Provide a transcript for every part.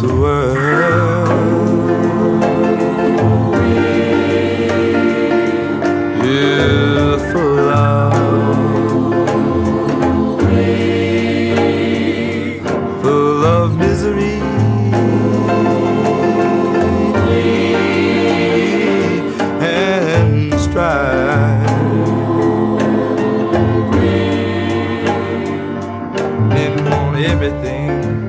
so well. Beautiful full of misery. and strife. Everything.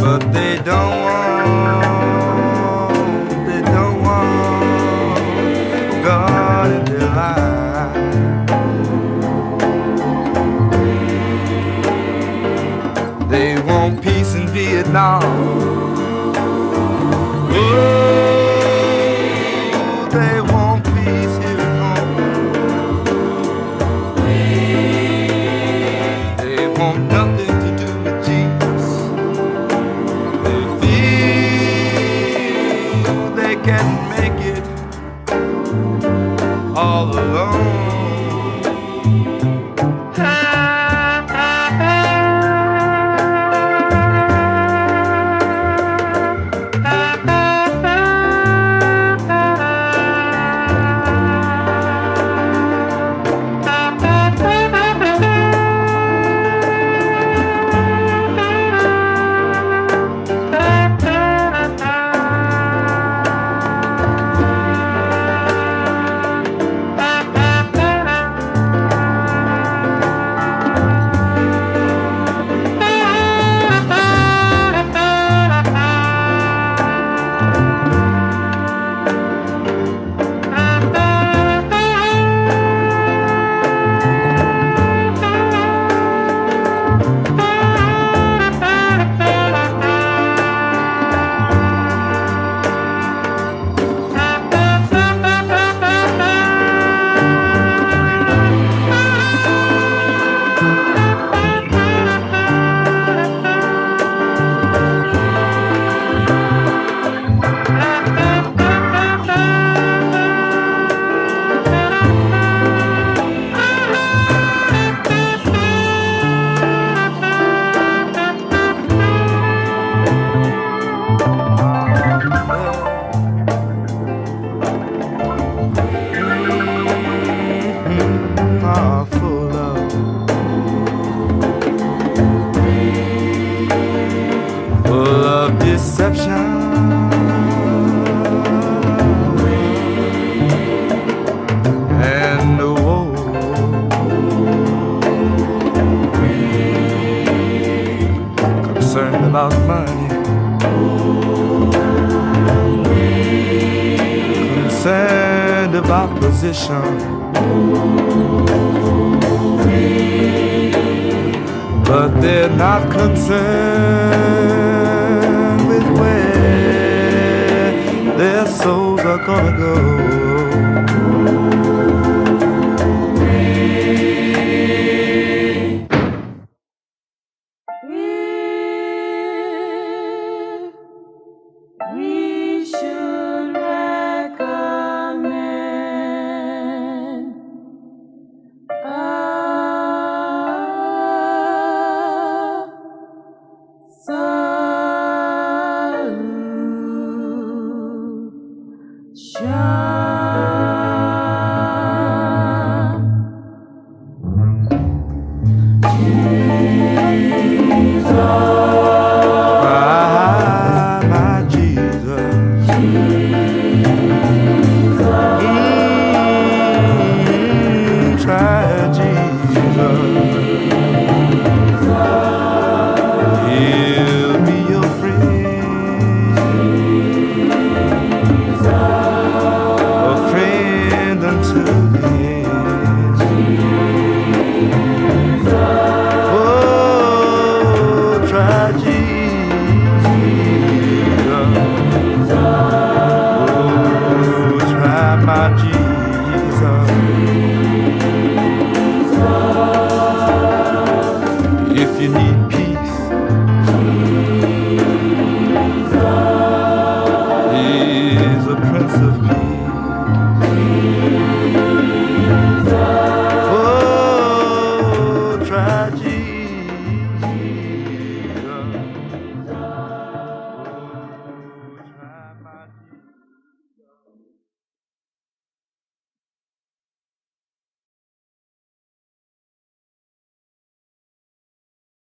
But they don't want, they don't want God in their. They want peace in Vietnam. can make it all alone. opposition. But they're not concerned with where their souls are gonna go. love.